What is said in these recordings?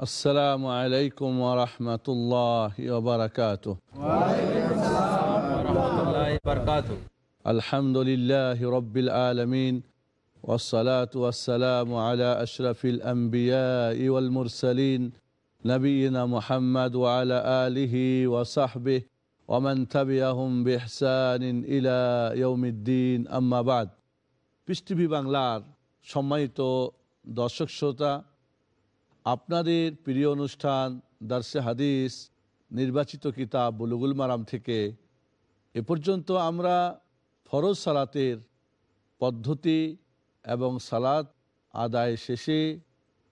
السلام عليكم ورحمة الله وبركاته الحمد لله رب العالمين والصلاة والسلام على أشرف الأنبياء والمرسلين نبينا محمد وعلى آله وصحبه ومن تبعهم بإحسان إلى يوم الدين أما بعد পৃষ্টিভি বাংলার সম্মানিত দর্শক শ্রোতা আপনাদের প্রিয় অনুষ্ঠান দার্সে হাদিস, নির্বাচিত কিতাব, বুলুগুল মারাম থেকে এ পর্যন্ত আমরা ফরজ সালাতের পদ্ধতি এবং সালাত আদায় শেষে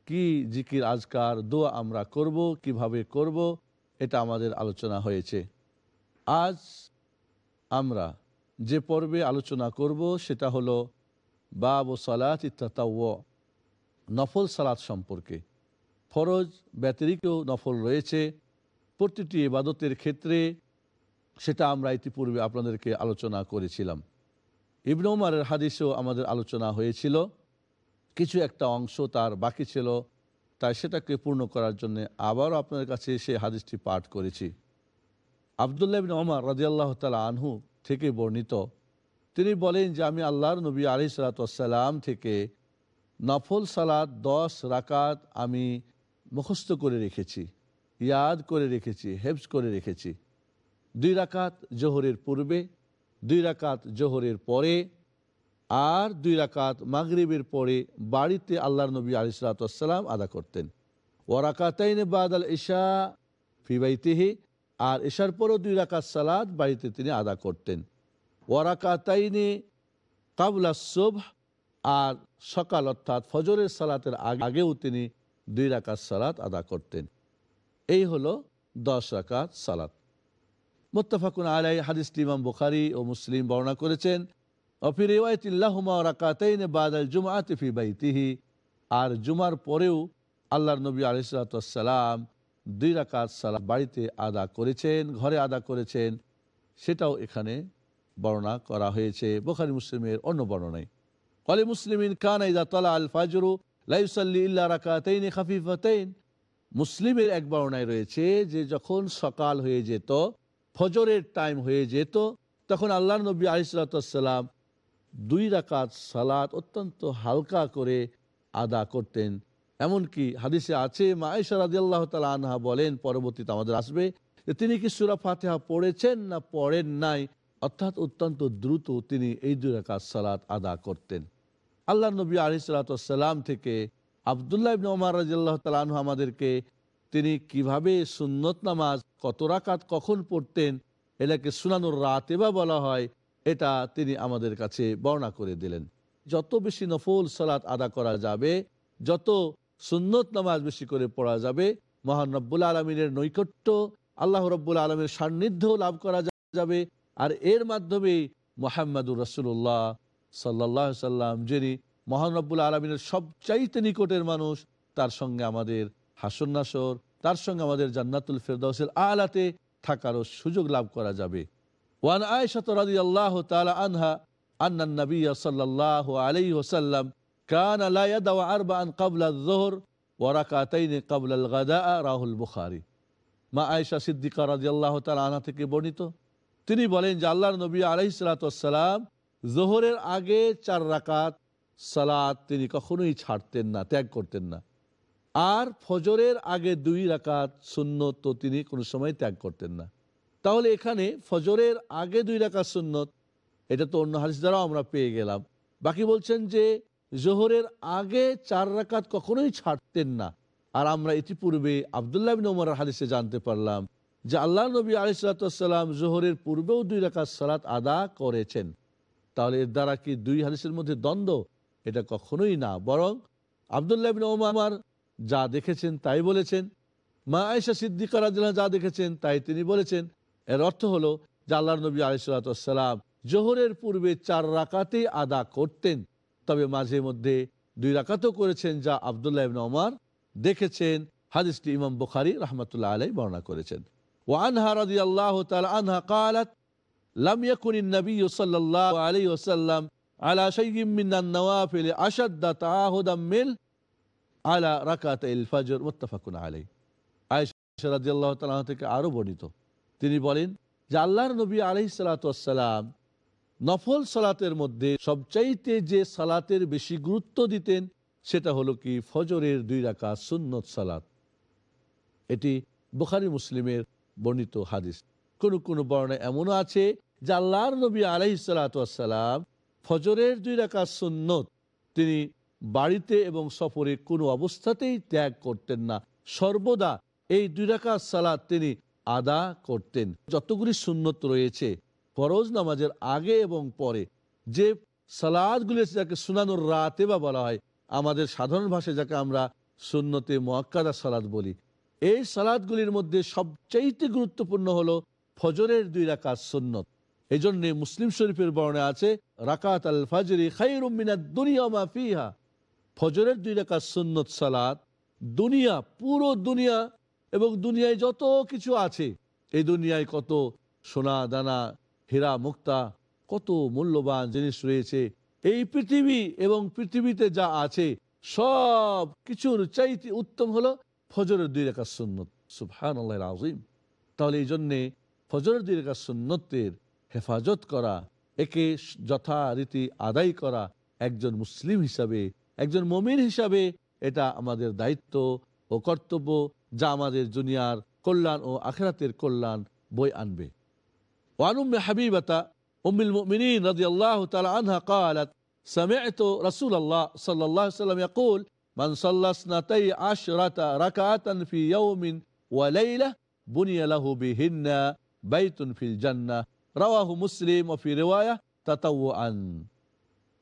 কি জিকির, আজকার, দোয়া আমরা করব, কীভাবে করব, এটা আমাদের আলোচনা হয়েছে। আজ আমরা যে পর্বে আলোচনা করব সেটা হলো বাব ও সালাত ইত্তাতাও নফল সালাত সম্পর্কে। ফরজ ব্যতিরিক্ত নফল রয়েছে। প্রতিটি ইবাদতের ক্ষেত্রে সেটা আমরা ইতিপূর্বে আপনাদেরকে আলোচনা করেছিলাম। ইবন উমারের হাদিসেও আমাদের আলোচনা হয়েছিল। কিছু একটা অংশ তার বাকি ছিল, তাই সেটাকে পূর্ণ করার জন্য আবারও আপনাদের কাছে সে হাদিসটি পাঠ করেছি। আবদুল্লাহ ইবিন ওমর রাজিয়াল্লাহ তালা আনহু থেকে বর্ণিত, তিনি বলেন যে, আমি আল্লাহর নবী আলি সালাতাম থেকে নফল সালাদ দশ রাকাত আমি মুখস্থ করে রেখেছি, ইয়াদ করে রেখেছি, হেফজ করে রেখেছি। দুই রাকাত জোহরের পূর্বে, দুই রাকাত জোহরের পরে আর দুই রাকাত মাগরিবের পরে বাড়িতে আল্লাহর নবী আলি সালাতাম আদা করতেন। ওরাকাতাইন বাদ আল ইশা ফিবাইতিহি আর এশার পরও দুই রাকাত সালাদ বাড়িতে তিনি আদা করতেন। ওয়ারাকাতাইনে কাবলা সোভ আর সকাল অর্থাৎ ফজরের সালাতের আগেও তিনি দুই রাকাত সালাত আদা করতেন। এই হলো দশ রাকাত সালাত। মোত্তাফাকুন আলাই হাদিস ইমাম বুখারি ও মুসলিম বর্ণনা করেছেন অফির রেওয়ায়তিল্লাহুমা বাইতিহি। আর জুমার পরেও আল্লাহর নবী আলিসালাম দুই রাকাত সালাত বাড়িতে আদা করেছেন, ঘরে আদা করেছেন। সেটাও এখানে বর্ণনা করা হয়েছে, বোখারি মুসলিমের অন্য বর্ণনায়। কলে মুসলিমিন কান ইদা তলা আল ফাজরু মুসলিমের এক বর্ণায় রয়েছে যে যখন সকাল হয়ে যেত, ফজরের টাইম হয়ে যেত, তখন আল্লাহ নবী আলিসাল্লাম দুই রাকাত সালাত অত্যন্ত হালকা করে আদা করতেন। এমনকি হাদিসে আছে মা আয়সা রাজি আল্লাহ তালা আনহা বলেন, পরবর্তীতে আমাদের আসবে, যে তিনি কি সুরা ফাতেহা পড়েছেন না পড়েন নাই, অর্থাৎ অত্যন্ত দ্রুত তিনি এই দুই রাকাত সালাত আদা করতেন। আল্লাহ নবী আলি সালাতাম থেকে আবদুল্লাহ ইবনে ওমর রাজিয়াল্লাহ তালু আমাদেরকে তিনি কীভাবে সুন্নত নামাজ, কত রাকাত কখন পড়তেন, এটাকে সুনানুর রাতে বা বলা হয়, এটা তিনি আমাদের কাছে বর্ণনা করে দিলেন। যত বেশি নফল সালাত আদা করা যাবে, যত সুন্নত নামাজ বেশি করে পড়া যাবে, মহান রব্বুল আলমিনের নৈকট্য আল্লাহ রব্বুল আলমের সান্নিধ্য লাভ করা যাবে, আর এর মাধ্যমে মোহাম্মদুর রসুল্লাহ সাল্লাহ সাল্লাম, যিনি মহানব্বুল আলমিনের সবচাইতে নিকটের মানুষ, তার সঙ্গে আমাদের হাসন নাসর তার সঙ্গে আমাদের জান্নাতুল ফেরদৌসের আলাতে থাকারও সুযোগ লাভ করা যাবে। ওয়ান আয়সাত রাদি আল্লাহ তালা আনহা আন্না নবী সাল্লাহ আলাই ওসাল্লাম কান আলাইয়াদা আরবান কাবলা জোহর ওয়ারাকাতাইনে কাবলাল গাদা রাহুল বুখারি। মা আয়সা সিদ্দিকা রাজি আল্লাহ তালা আনহা থেকে বর্ণিত। তিনি বলেন যে আল্লাহর নবী আলাইসালাতাম জোহরের আগে চার রাকাত সালাত তিনি কখনোই ছাড়তেন না, ত্যাগ করতেন না। আর ফজরের আগে দুই রাকাত সুন্নত তো তিনি কোনো সময় ত্যাগ করতেন না। তাহলে এখানে ফজরের আগে দুই রাকাত সুন্নত, এটা তো অন্য হাদিস দ্বারাও আমরা পেয়ে গেলাম। বাকি বলছেন যে জোহরের আগে চার রাকাত কখনোই ছাড়তেন না। আর আমরা ইতিপূর্বে আবদুল্লাহ বিন ওমর জানতে পারলাম যে আল্লাহ নবী আলিসাল্লাম জোহরের পূর্বেও দুই রাকাত সালাত আদা করেছেন। তাহলে এর দ্বারা কি দুই হাদিসের মধ্যে দ্বন্দ্ব? এটা কখনোই না। বরং আবদুল্লাহিন ওমার যা দেখেছেন তাই বলেছেন। মা আয়সা সিদ্দিকা যা দেখেছেন তাই তিনি বলেছেন। এর অর্থ হলো যে আল্লাহ নবী আলিসাল্লাম জোহরের পূর্বে চার রাকাতে আদা করতেন। তবে মাঝে মধ্যে দুই রাকাতও করেছেন যা আবদুল্লাহ ইবিন ওমার দেখেছেন। হাদিসটি ইমাম বুখারি রহমতুল্লাহ আলাই বর্ণনা করেছেন। ওয়ানহা রাজি আল্লাহ আনহা কালাত তিনি বলেন যে আল্লাহর নবী আলি সালাতাম নফল সালাতের মধ্যে সবচাইতে যে সালাতের বেশি গুরুত্ব দিতেন সেটা হলো কি? ফজরের দুই রাখা সুন্নত সালাত। এটি বুখারি মুসলিমের বর্ণিত হাদিস। কোন কোন বর্ণা এমনও আছে যে আল্লাহর নবী আলাইহিস সালাতু ওয়াসসালাম ফজরের দুই রাকাত সুন্নত তিনি বাড়িতে এবং সফরে কোনো অবস্থাতেই ত্যাগ করতেন না। সর্বদা এই দুই রাকাত সালাদ তিনি আদা করতেন। যতগুলি সুন্নত রয়েছে, ফরজ নামাজের আগে এবং পরে, যে সালাদগুলি যাকে সুনানুর রাতে বা বলা হয়, আমাদের সাধারণ ভাষায় যাকে আমরা সুন্নতে মোয়াক্কাদা সালাদ বলি। এই সালাদগুলির মধ্যে সবচাইতে গুরুত্বপূর্ণ হলো ফজরের দুই রাকাত সুন্নত। এই জন্যে মুসলিম শরীফের বর্ণে আছে, রাকাত আল ফাজরি খাইরুমিনা দুনিয়া মা ফিহা। ফজরের দুই রাকাত সুন্নত সালাত, দুনিয়া, পুরো দুনিয়া এবং দুনিয়ায় যত কিছু আছে, এই দুনিয়ায় কত সোনা, দানা, হীরা, মুক্তা, কত মূল্যবান জিনিস রয়েছে। এই পৃথিবী এবং পৃথিবীতে যা আছে, সব কিছুর চাইতে উত্তম হলো ফজরের দুই রেখা সুন্নত। সুফহান আল্লাহ আজিম তাহলে এই জন্যে ফজরের দুই রেখা সুন্নতের হেফাজত করা একে যথারীতি আদায় করা একজন মুসলিম হিসাবে একজন মমিন হিসাবে এটা আমাদের দায়িত্ব ও কর্তব্য যা আমাদের দুনিয়ার কল্যাণ ও আখেরাতের কল্যাণ বই আনবে وعن أم حبيبة أم المؤمنين رضي الله تعالى عنها قالت سمعت رسول الله صلى الله عليه وسلم يقول من صلى اثنتي عشرة ركعة في يوم وليلة بني له بهن বাইতুন ফিল জান্না রাওয়াহু মুসলিম ও ফি রেওয়ায়া তাতাউ আন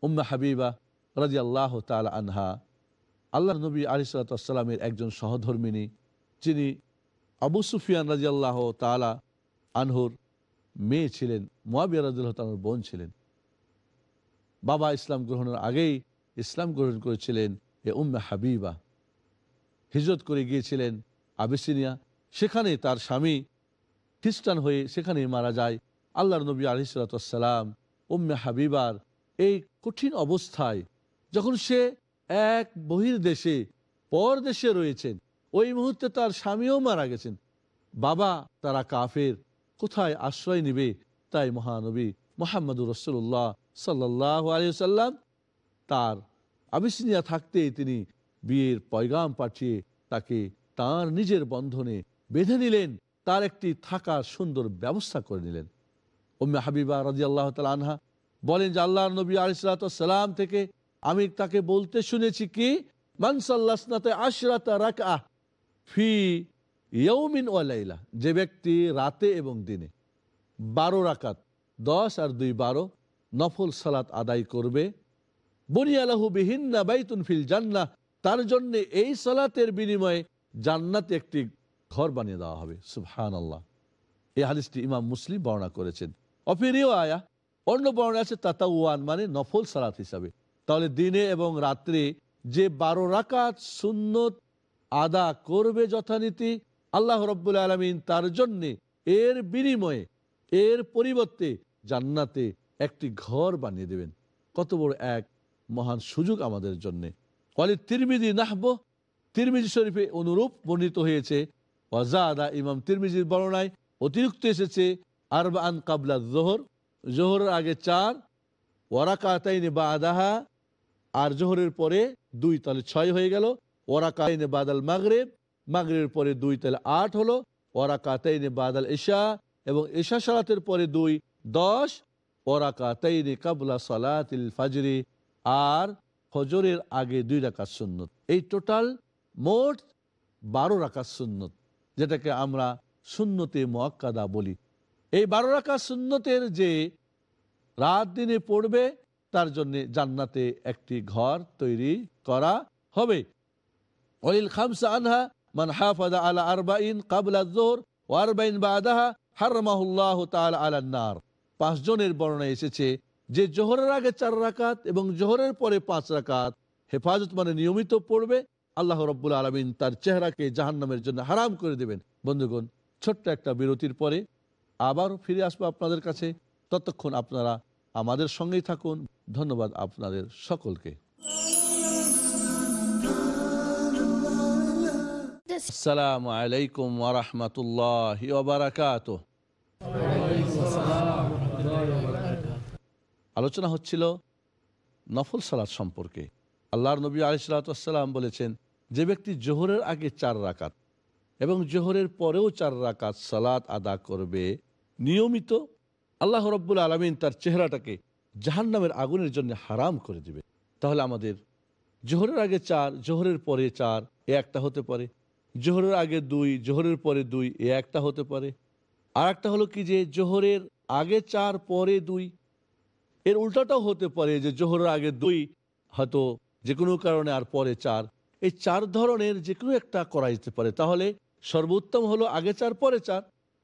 উম্মা হাবিবা রাজি আল্লাহ তাল আনহা। আল্লাহ নবী আলিসালামের একজন সহধর্মিনী, যিনি আবু সুফিয়ান রাজি আল্লাহ তালা আনহুর মেয়ে ছিলেন, মোয়াবিয়া রাজুল্লাহ তালুর বোন ছিলেন। বাবা ইসলাম গ্রহণের আগেই ইসলাম গ্রহণ করেছিলেন এ উম্মে হাবিবা। হিজরত করে গিয়েছিলেন আবিসিনিয়া। সেখানে তার স্বামী খ্রিস্টান হয়ে সেখানেই মারা যায়। আল্লাহর নবী আলিসাল্লাম উম্মে হাবিবার, এই কঠিন অবস্থায় যখন সে এক বহির দেশে, পর দেশে রয়েছেন, ওই মুহূর্তে তার স্বামীও মারা গেছেন। বাবা তারা কাফের, কোথায় আশ্রয় নিবে তাই মহানবী মোহাম্মদুর রসুল্লাহ সাল্লাহ আলিয়াল্লাম তার আবিসিনিয়া থাকতেই তিনি বিয়ের পয়গাম পাঠিয়ে তাকে তার নিজের বন্ধনে বেঁধে নিলেন। তার একটি থাকার সুন্দর ব্যবস্থা করে নিলেন। ওম্মে হাবিবা রাজি আল্লাহ আনহা বলেন যে আল্লাহ নবী আলিসাল্লাম থেকে আমি তাকে বলতে শুনেছি কি ফি ইয়ৌমিন ওয়ালাইলা যে ব্যক্তি রাতে এবং দিনে বারো রাকাত, দশ আর দুই বারো নফল সালাত আদায় করবে। বনিয়ালাহু বিহিন্না বাইতুন ফিল জান্নাহ তার জন্য এই সালাতের বিনিময়ে জান্নাতে একটি ঘর বানিয়ে দেওয়া হবে সুবহান আল্লাহ এই হাদিসটি ইমাম মুসলিম বর্ণনা করেছেন। অফিরিও আয়া, অন্য বর্ণনা আছে তাতাওয়ান মানে নফল সালাত হিসাবে। তাহলে দিনে এবং রাত্রে যে বারো রাকাত সুন্নত আদা করবে যথানীতি, আল্লাহ রব্বুল আলমিন তার জন্যে এর বিনিময়ে, এর পরিবর্তে জান্নাতে একটি ঘর বানিয়ে দেবেন। কত বড় এক মহান সুযোগ আমাদের জন্যে। ফলে তিরমিজি নাহব তিরমিজি শরীফে অনুরূপ বর্ণিত হয়েছে ওয়াজাদা ইমাম তিরমিজির বর্ণায় অতিরিক্ত এসেছে আরবা আন কাবলা জোহর, জোহরের আগে চার, ওয়ারাকাতাইনে বা আদাহা আর জোহরের পরে দুই তাহলে ছয় হয়ে গেল ওরাকাইনে বাদাল মাগরেব মাগরের পরে দুই তাহলে আট হলো ওরাকাতাইনে বাদাল এশা এবং এশা সালাতের পরে দুই, দশ ওরাকাতাইনে কাবলা সালাতিল ফাজরি, আর ফজরের আগে দুই রাকাত সুন্নত। এই টোটাল মোট বারো রাকাত সুন্নত। যেটাকে আমরা সুন্নতে মোয়াক্কাদা বলি। এই বারো রাকাত সুন্নতের যে রাত দিনে পড়বে, তার জন্য জান্নাতে একটি ঘর তৈরি করা হবে। ওয়ালিল খামসা আনহা মান হাফাদা আলা আরবাইন কাবলা জোহর ও আরবাইন বাদাহা হারমাহুল্লাহ তাআলা আলা নার। পাঁচ বর্ণনা এসেছে যে জোহরের আগে চার রাকাত এবং জোহরের পরে পাঁচ রাকাত হেফাজত মানে নিয়মিত পড়বে আল্লাহ রব্বুল আলমিন তার চেহারাকে জাহান্নামের জন্য হারাম করে দেবেন। বন্ধুগণ, ছোট্ট একটা বিরতির পরে আবার ফিরে আসব আপনাদের কাছে। ততক্ষণ আপনারা আমাদের সঙ্গেই থাকুন। ধন্যবাদ আপনাদের সকলকে। আসসালামু আলাইকুম ওবরাকাত আলোচনা হচ্ছিল নফল সালাত সম্পর্কে। আল্লাহর নবী আলিসাল্লাম বলেছেন, যে ব্যক্তি জোহরের আগে চার রাকাত এবং জোহরের পরেও চার রাকাত সালাত আদা করবে, নিয়মিত আল্লাহ রব্বুল আলমিন তার চেহারাটাকে জাহান্নামের আগুনের জন্য হারাম করে দিবে। তাহলে আমাদের জোহরের আগে চার, জোহরের পরে চার, এ একটা হতে পারে। জোহরের আগে দুই, জোহরের পরে দুই, এ একটা হতে পারে। আর একটা হলো কি যে জোহরের আগে চার, পরে দুই। এর উল্টাটাও হতে পারে যে জোহরের আগে দুই, হয়তো যে কোনো কারণে আর পরে চার। এই চার ধরনের যে কোনো একটা করা যেতে পারে। তাহলে সর্বোত্তম হলো আগে চার, পরে চার।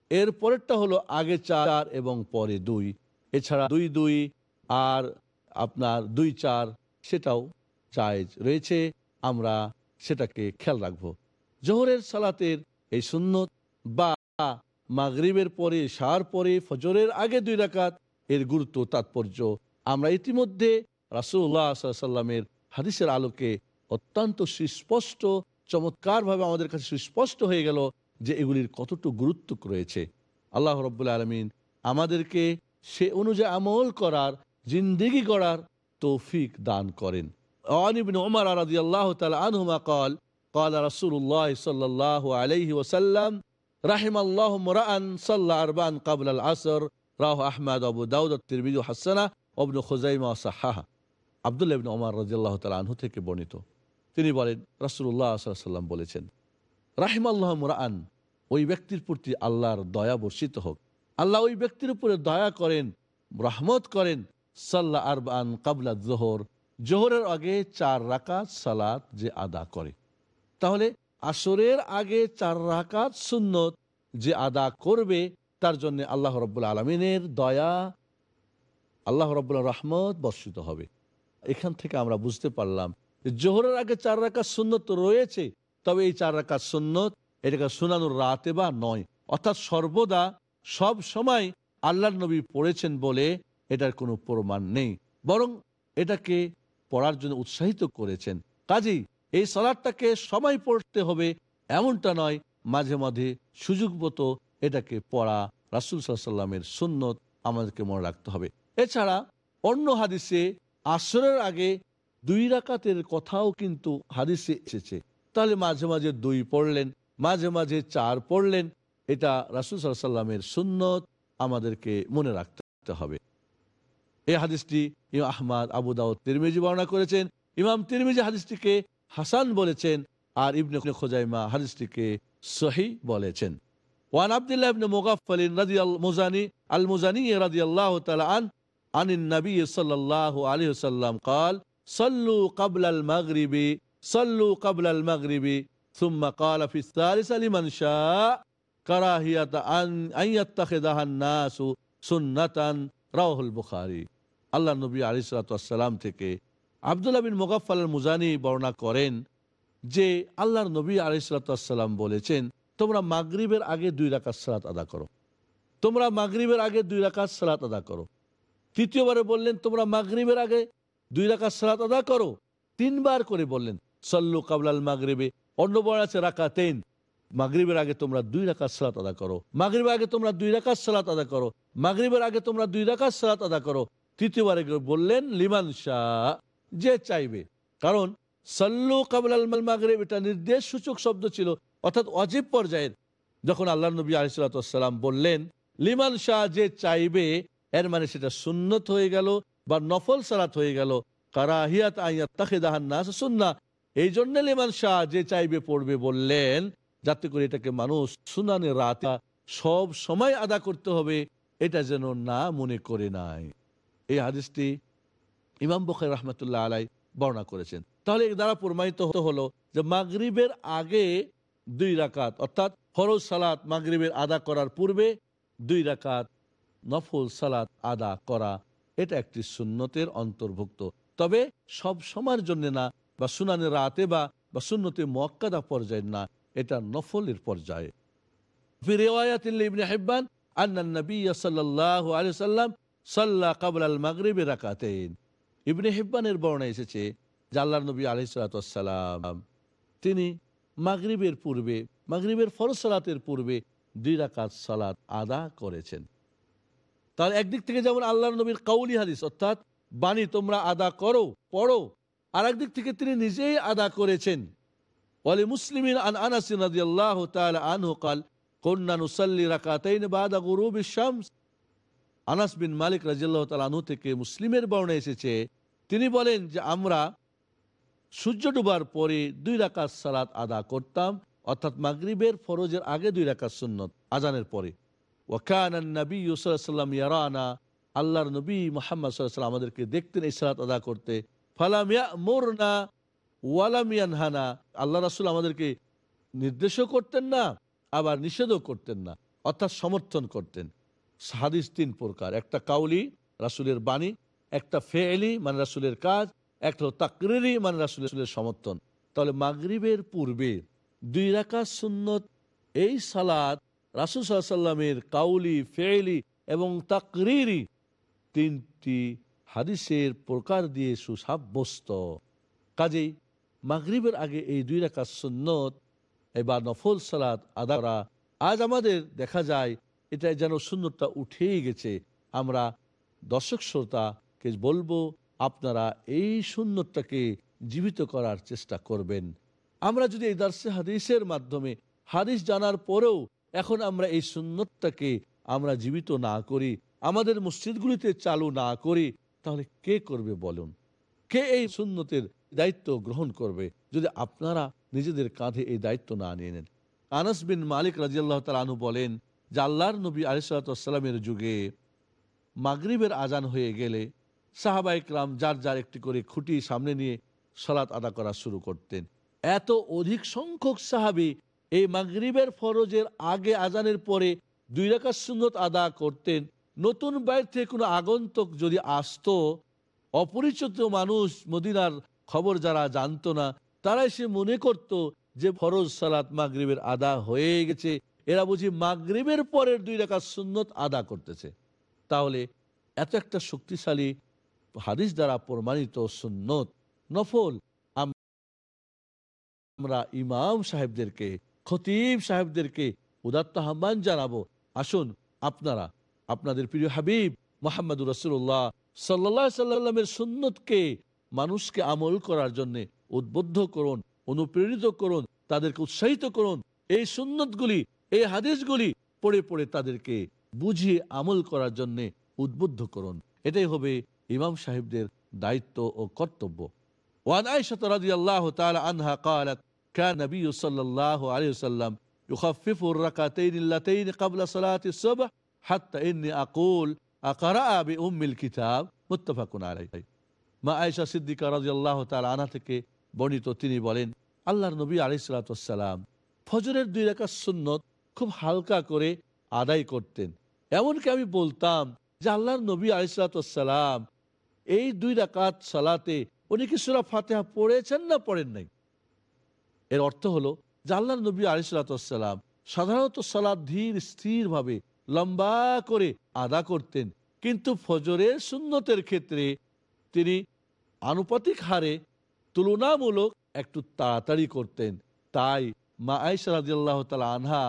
এর পরেরটা হলো আগে চার এবং পরে দুই। এছাড়া দুই দুই আর আপনার দুই, চার সেটাও জায়েজ রয়েছে। আমরা সেটাকে খেয়াল রাখব। জোহরের সালাতের এই সুন্নত বা মাগরিবের পরে, সার পরে, ফজরের আগে দুই রাকাত, এর গুরুত্ব, তাৎপর্য আমরা ইতিমধ্যে রাসুল্লাহ সাল্লামের হাদিসের আলোকে অত্যন্ত সুস্পষ্ট চমৎকারভাবে আমাদের কাছে সুস্পষ্ট হয়ে গেল যে এগুলির কতটুকু গুরুত্ব রয়েছে আল্লাহ রব্বুল আলমিন আমাদেরকে সে অনুযায়ী আমল করার জিন্দিগি গড়ার তৌফিক দান করেন আনিবিন ওমর রাজি আল্লাহ আনহুমা কল قال رسول الله صلى الله عليه وسلم رحم الله امرأ صلى أربعا قبل العصر রাহ আহমদ আবু দাউদ তিরমিজু হাসানা অবনু খোজাইমা সাহাহা আবদুল্লাহ ইবিন ওমর রাজিয়াল্লাহ তালা আনহু থেকে বর্ণিত। তিনি বলেন রাসুল্লাহ সাল্লাম বলেছেন রাহিম আল্লাহ মুরান ওই ব্যক্তির প্রতি আল্লাহর দয়া বর্ষিত হোক। আল্লাহ ওই ব্যক্তির উপরে দয়া করেন, রহমত করেন সাল্লাহ আরবান কাবলা জোহর, জোহরের আগে চার রাকাত সালাত যে আদা করে। তাহলে আসরের আগে চার রাকাত সুন্নত যে আদা করবে, তার জন্য আল্লাহ রব্বুল আলমিনের দয়া, আল্লাহ রব্বুল রহমত বর্ষিত হবে। এখান থেকে আমরা বুঝতে পারলাম জোহরের আগে চার রাকাত সুন্নত রয়েছে, তবে এই চার রাকাত সুন্নত এটাকে সুনানুর রাতে বা নয়। অর্থাৎ সর্বদা সব সময় আল্লাহ নবী পড়েছেন বলে এটার কোনো প্রমাণ নেই, বরং এটাকে পড়ার জন্য উৎসাহিত করেছেন। কাজেই এই সালাদটাকে সময় পড়তে হবে, এমনটা নয়, মাঝে মাঝে সুযোগ মতো এটাকে পড়া রাসুল সাল্লামের সুন্নত আমাদেরকে মনে রাখতে হবে। এছাড়া অন্য হাদিসে আসরের আগে দুই রাকাতের কথাও কিন্তু হাদিসে এসেছে। তাহলে মাঝে মাঝে দুই পড়লেন, মাঝে মাঝে চার পড়লেন, এটা রাসুল সাল্লামের সুন্নত, আমাদেরকে মনে রাখতে হবে। এই হাদিসটি ইমাম আহমাদ, আবু দাউদ, তিরমিজি বর্ণনা করেছেন। ইমাম তিরমিজি হাদিসটিকে হাসান বলেছেন আর ইবনে খোজাইমা হাদিসটিকে সহি বলেছেন। ওয়ান আবদুল্লাহ ইবনে মুগাফফালিন রাদিয়াল, মুজানি আল মুজানি রাদিয়াল্লাহু তাআলা আন আনিন নবী সাল্লাহ আলহ সাল্লাম কাল, সল্লু কাবলাল মাগরিবি, সল্লু কাবলাল মাগরিবি, সুম্মা কাল ফিসালিস আলিমান শাহ কারাহিয়াত আইয়াত্তাখেদাহান নাসু সুন্নাতান রাহুল বুখারি। আল্লাহ নবী আলিসালাম থেকে আবদুল্লাহ বিন মোগাফাল মুজানি বর্ণনা করেন যে আল্লাহর নবী আলিসালাম বলেছেন, তোমরা মাগরীবের আগে দুই রাকাত সালাত আদা করো। তোমরা মাগরীবের আগে দুই রাকাত সালাত আদা করো। তৃতীয়বারে বললেন, তোমরা মাগরিবের আগে দুই রাকাত সালাত আদা করো। তিনবার করে বললেন, সল্লু কাবলাল মাগরিবে। অন্য বড় আছে রাকাতেন মাগরিবের আগে তোমরা দুই রাকাত সালাত আদা করো। মাগরিবের আগে তোমরা দুই রাকাত সালাত আদা করো। মাগরিবের আগে তোমরা দুই রাকাত সালাত আদা করো। তৃতীয়বারে বললেন, লিমান শাহ, যে চাইবে। কারণ, সল্লু কাবলাল মাগরিব, এটা নির্দেশ সূচক শব্দ ছিল, অর্থাৎ অজীব পর্যায়ের। যখন আল্লাহ নবী আলিসাল্লাম বললেন, লিমান শাহ, যে চাইবে এর মানে সেটা সুন্নত হয়ে গেল বা নফল সালাত হয়ে গেল। কারাহিয়াত আইয়াত তাখেদাহান নাস সুন্না এই জন্য লিমান শাহ যে চাইবে পড়বে বললেন, যাতে করে এটাকে মানুষ সুনানে রাত সব সময় আদা করতে হবে, এটা যেন না মনে করে নাই। এই হাদিসটি ইমাম বখাই রহমতুল্লাহ আলাই বর্ণনা করেছেন। তাহলে এর দ্বারা প্রমাণিত হলো যে মাগরিবের আগে দুই রাকাত, অর্থাৎ ফরজ সালাত মাগরিবের আদা করার পূর্বে দুই রাকাত নফল সালাত আদা করা, এটা একটি সুন্নতের অন্তর্ভুক্ত। তবে সব সময়ের জন্য না, বা সুনানের রাতে বা বা সুন্নতে মক্কাদা পর্যায়ে না, এটা নফলের পর্যায়ে। ইবনে হেব্বান আন্নান নবী সাল্লাল্লাহু আলাইহি সাল্লাম সাল্লা কাবল আল মাগরিবে রাকাতেন ইবনে হিব্বানের এসেছে নবী তিনি মাগরিবের পূর্বে, মাগরিবের ফরজ সালাতের পূর্বে দুই রাকাত সালাত আদা করেছেন। তার একদিক থেকে যেমন আল্লাহ নবীর কাউলি হাদিস, অর্থাৎ বাণী তোমরা আদা করো, পড়ো আর একদিক থেকে তিনি নিজেই আদা করেছেন। বলে মুসলিমিন আন কন্যা নুসাল্লি আনাস বিন থেকে মুসলিমের বর্ণে এসেছে, তিনি বলেন যে, আমরা সূর্য ডুবার পরে দুই রাকাত সালাত আদা করতাম, অর্থাৎ মাগরিবের ফরজের আগে দুই রাকাত সুন্নত আজানের পরে। ওয়াকান নবী সাল্লাম ইয়ারানা আল্লাহর নবী মোহাম্মদ সাল্লাম আমাদেরকে দেখতেন এই আদা করতে। ফালামিয়া মোরনা ওয়ালামিয়ানহানা আল্লাহ রাসুল আমাদেরকে নির্দেশও করতেন না, আবার নিষেধও করতেন না, অর্থাৎ সমর্থন করতেন। হাদিস তিন প্রকার, একটা কাউলি রাসুলের বাণী, একটা ফেলি মানে রাসুলের কাজ, একটা তাকরিরি মানে রাসুলের সমর্থন। তাহলে মাগরিবের পূর্বে দুই রাকাত সুন্নত, এই সালাত রাসুল সাল্লামের কাউলি ফেলি এবং তাকরিরি তিনটি হাদিসের প্রকার দিয়ে সুসাব্যস্ত। কাজেই মাগরিবের আগে এই দুই রাকাত সুন্নত এবার নফল সালাত আদারা আজ আমাদের দেখা যায়, এটা যেন সুন্দরটা উঠেই গেছে। আমরা দর্শক শ্রোতাকে বলব, আপনারা এই সুন্দরটাকে জীবিত করার চেষ্টা করবেন। আমরা যদি এই দার্সে হাদিসের মাধ্যমে হাদিস জানার পরেও এখন আমরা এই সুন্নতটাকে আমরা জীবিত না করি, আমাদের মসজিদগুলিতে চালু না করি, তাহলে কে করবে বলুন? কে এই সুন্নতের দায়িত্ব গ্রহণ করবে যদি আপনারা নিজেদের কাঁধে এই দায়িত্ব না নিয়ে নেন? আনাস বিন মালিক রাজিয়াল্লাহ তালু বলেন, যে আল্লাহর নবী আলিসাল্লামের যুগে মাগরিবের আজান হয়ে গেলে সাহাবা ইকরাম যার যার একটি করে খুঁটি সামনে নিয়ে সলাৎ আদা করা শুরু করতেন। এত অধিক সংখ্যক সাহাবি এই মাগরিবের ফরজের আগে আজানের পরে দুই রেখা সুন্নত আদা করতেন। নতুন বাইর থেকে কোনো আগন্তক যদি আসতো, অপরিচিত মানুষ মদিনার খবর যারা জানতো না তারা এসে মনে করত যে ফরজ সালাত মাগরিবের আদা হয়ে গেছে। এরা বুঝি মাগরিবের পরের দুই রেখা সুন্নত আদা করতেছে। তাহলে এত একটা শক্তিশালী হাদিস দ্বারা প্রমাণিত সুন্নত নফল। আমরা ইমাম সাহেবদেরকে খতিব সাহেবদেরকে উদাত্ত আহ্বান জানাব। আসুন আপনারা, আপনাদের প্রিয় হাবিব মোহাম্মদ রসুল্লাহ সাল্লা সাল্লামের সুন্নতকে, মানুষকে আমল করার জন্যে উদ্বুদ্ধ করুন অনুপ্রেরিত করুন, তাদেরকে উৎসাহিত করুন। এই সুন্নতগুলি, এই হাদিসগুলি পড়ে পড়ে তাদেরকে বুঝিয়ে আমল করার জন্যে উদ্বুদ্ধ করুন। এটাই হবে ইমাম সাহেবদের দায়িত্ব ও কর্তব্য। ওয়ান আয়সা রাজি আল্লাহ তালা আনহা কালাত كان النبي صلى الله عليه وسلم يخفف الركعتين اللتين قبل صلاة الصبح حتى إني أقول أقرأ بأم الكتاب متفق عليه মা আয়েশা সিদ্দিকা রাজিয়াল্লাহ তাল আনা থেকে বর্ণিত তিনি বলেন আল্লাহর নবী আলিসালাম ফজরের দুই রেখা সুন্নত খুব হালকা করে আদায় করতেন এমনকি আমি বলতাম যে আল্লাহর নবী আলিসালাম এই দুই রাকাত সালাতে উনি কি সুরা ফাতেহা পড়েছেন না পড়েন নাই এর অর্থ হলো যে আল্লাহর নবী আলিসালাম সাধারণত সালাদ ধীর, স্থিরভাবে লম্বা করে আদা করতেন। কিন্তু ফজরের সুন্নতের ক্ষেত্রে তিনি আনুপাতিক হারে তুলনামূলক একটু তাড়াতাড়ি করতেন। তাই মা রাজিয়াল্লাহ তালা আনহা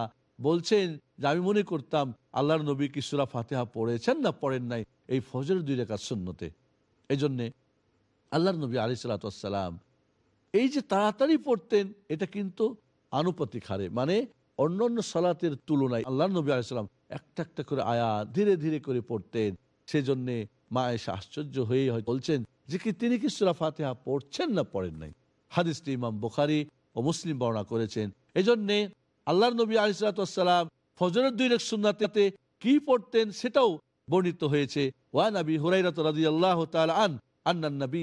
বলছেন যে, আমি মনে করতাম আল্লাহর নবী কিসুরা ফাতেহা পড়েছেন না পড়েন নাই এই ফজরের দুই রেখার শূন্যতে এই জন্যে আল্লাহর নবী আলি সালাতাম এই যে তাড়াতাড়ি পড়তেন, এটা কিন্তু আনুপাতিক হারে। মানে অন্য অন্য সালাতের তুলনায় আল্লাহ নবী আলাইসাল্লাম একটা একটা করে আয়া ধীরে ধীরে করে পড়তেন। সেজন্যে মা এসে আশ্চর্য হয়ে হয়, বলছেন যে কি তিনি কি সুরা ফাতেহা পড়ছেন না পড়েন নাই? হাদিসটি ইমাম বুখারি ও মুসলিম বর্ণনা করেছেন। এজন্যে আল্লাহর নবী আলিসাল্লাম ফজরের দুই রেখ সুন্নাতে কি পড়তেন সেটাও বর্ণিত হয়েছে। ওয়া নবী হুরাইরাত রাদিয়াল্লাহু তাআলা আন, আন্না নবী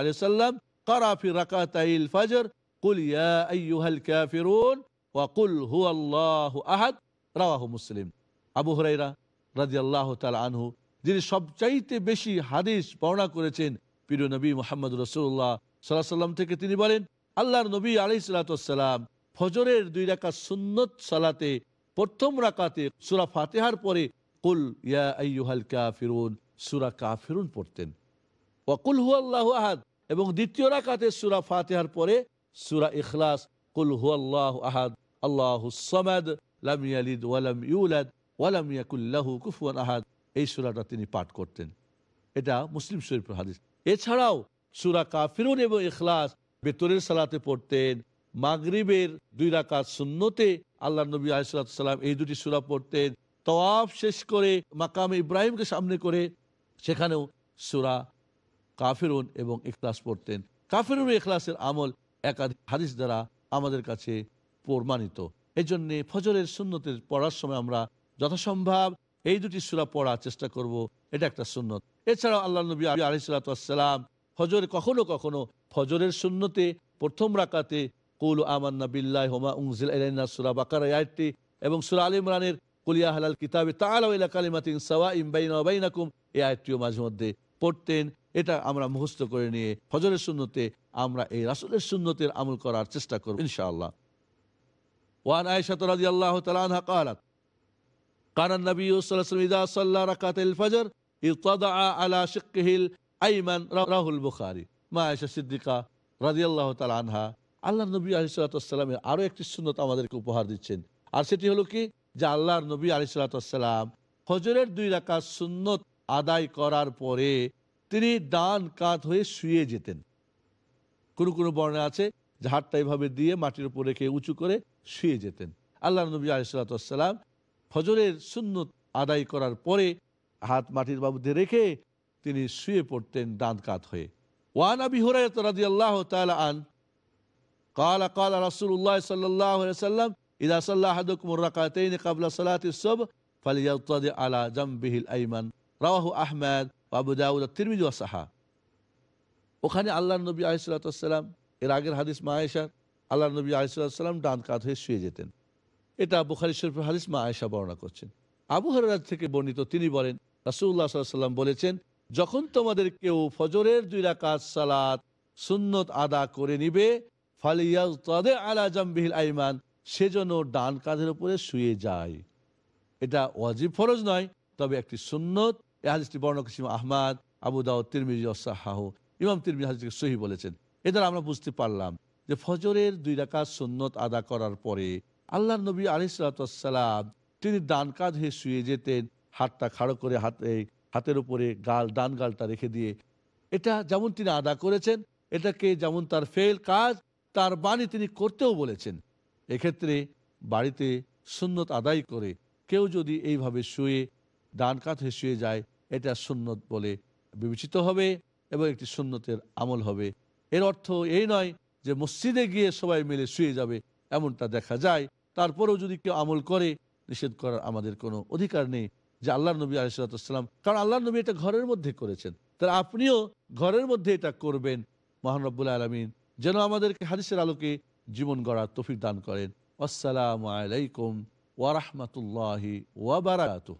আলাইহি সাল্লাম কারাফি রাকাতাইল ফাজর কুল ইয়া আইয়ুহাল কাফিরুন ওয়া কুল হুয়াল্লাহু আহাদ রাওয়াহু মুসলিম আবু হুরাইরা রাদিয়াল্লাহু তাআলা আনহু, যিনি সবচাইতে বেশি হাদিস বর্ণনা করেছেন, প্রিয় নবী মোহাম্মদ রসুল্লাহ সাল্লাহ সাল্লাম থেকে তিনি বলেন, আল্লাহর নবী আলি সালাতাম ফজরের দুই রাকা সুন্নত সালাতে, প্রথম রাকাতে সুরা ফাতেহার পরে কুল ইয়া আইহাল কাফিরুন, সুরা কাফিরুন পড়তেন। ওয়াকুল হু আল্লাহ আহাদ এবং দ্বিতীয় রাকাতে সুরা ফাতেহার পরে সুরা ইখলাস, কুল হু আল্লাহ আহাদ, আল্লাহ সমাদ, লাম ইয়ালিদ ওয়ালাম ইউলাদ ওয়ালাম ইয়াকুল্লাহু কুফুয়ান আহাদ। এই সুরাটা তিনি পাঠ করতেন। এটা মুসলিম শরীফের হাদিস। এছাড়াও সুরা কাফিরুন এবং ইখলাস বেতরের সালাতে পড়তেন, মাগরিবের দুই রাকাত সুন্নতে আল্লাহ নবী আলিসাল্লাম এই দুটি সুরা পড়তেন। তওয়াফ শেষ করে মাকামে ইব্রাহিমকে সামনে করে সেখানেও সুরা কাফিরুন এবং ইখলাস পড়তেন। কাফিরুন এখলাসের আমল একাধিক হাদিস দ্বারা আমাদের কাছে প্রমাণিত। এই জন্যে ফজরের সুন্নতের পড়ার সময় আমরা যথাসম্ভব এই দুটি সুরা পড়ার চেষ্টা করব, এটা একটা সুন্নত। এছাড়াও আল্লাহ নবী আলিসাল্লাম ফজরে কখনো কখনো ফজরের সুন্নতে প্রথম রাকাতে কুল আমান্না বিল্লাহ হোমা উংজিল সুরা বাকার আয়াতটি এবং সুরা আল ইমরানের কুলিয়া হালাল কিতাবে তালা কালিমাতিন সাওয়া ইমবাইনা বাইনাকুম এই আয়াতটিও মাঝে মধ্যে পড়তেন। এটা আমরা মুহস্ত করে নিয়ে ফজরের শূন্যতে আমরা এই রাসুলের শূন্যতের আমল করার চেষ্টা করব, ইনশাআল্লাহ। ওয়ান আয়সা রাজি আল্লাহ তালা কালাত কানান নবী সাল্লাহ সাল্লাহ রাকাত ফজর ইতাদা আলা শিকহিল আইমান রাহুল বুখারি মা আয়সা সিদ্দিকা রাজি আল্লাহ তালা আনহা আল্লাহ নবী আলিসাল্লাতামের আরও একটি সুন্নত আমাদেরকে উপহার দিচ্ছেন। আর সেটি হলো কি? যে আল্লাহর নবী আলিসাল্লাতাম ফজরের দুই রাকাত সুন্নত আদায় করার পরে তিনি ডান কাত হয়ে শুয়ে যেতেন। কোনো কোনো বর্ণে আছে যে হাতটা এভাবে দিয়ে মাটির উপর রেখে উঁচু করে শুয়ে যেতেন। আল্লাহ নবী আলিসাল্লাম ফজরের শূন্য আদায় করার পরে হাত মাটির বাবুতে রেখে তিনি শুয়ে পড়তেন ডান কাত হয়ে। ওয়ান আবি হুরায়ত আল্লাহ আন, কালা কালা রাসুল্লাহ সাল্লাম ইদা সাল্লাহমুরাকাতেন কাবলা সালাত সব ফালিয়া আলা জাম্বিহিল আইমান। রাহু আহমেদ আবু দাউদ তিরমিজি ওয়াসাহা ওখানে আল্লাহ নবী এর আগের হাদিস মা আয়েশা আল্লাহ নবী ডান কাত হয়ে শুয়ে যেতেন। এটা বুখারি হাদিস মা বর্ণনা করছেন। আবু হরাজ থেকে বর্ণিত তিনি বলেন রাসুল্লাহ সাল্লাম বলেছেন, যখন তোমাদের কেউ ফজরের দুই রাকাত সালাত, সুন্নত আদা করে নিবে ফালিয়াজ তাদে আলা আইমান সেজন্য ডান কাঁধের উপরে শুয়ে যায়। এটা ওয়াজিব ফরজ নয়, তবে একটি সুন্নত এই হাদিসটি বর্ণনা করেছেন আহমাদ, আবু দাউদ, তিরমিজি অসাহাহ ইমাম তিরমিজি হাদিসকে সহি বলেছেন। এদের আমরা বুঝতে পারলাম যে ফজরের দুই রাকাত সুন্নত আদা করার পরে আল্লাহ নবী আলিসাল্লাম তিনি ডান কাঁধ হয়ে শুয়ে যেতেন, হাতটা খাড়ো করে হাতে, হাতের উপরে গাল, ডান গালটা রেখে দিয়ে। এটা যেমন তিনি আদা করেছেন, এটাকে যেমন তার ফেল কাজ, তার বাণী তিনি করতেও বলেছেন। এক্ষেত্রে বাড়িতে সুন্নত আদায় করে কেউ যদি এইভাবে শুয়ে ডান কাঁধে শুয়ে যায় এটা সুন্নত বলে বিবেচিত হবে এবং একটি সুন্নতের আমল হবে। এর অর্থ এই নয় যে মসজিদে গিয়ে সবাই মিলে শুয়ে যাবে, এমনটা দেখা যায়। তারপরেও যদি কেউ আমল করে, নিষেধ করার আমাদের কোনো অধিকার নেই যে আল্লাহ নবী আলিসাল্লাম কারণ আল্লাহ নবী এটা ঘরের মধ্যে করেছেন। তাহলে আপনিও ঘরের মধ্যে এটা করবেন। মহানব্বুল আলমিন যেন আমাদেরকে হাদিসের আলোকে জীবন গড়ার তফিক দান করেন। আসসালামু আলাইকুম ওয়ারহমতুল্লাহি ওয়াবারাকাতুহ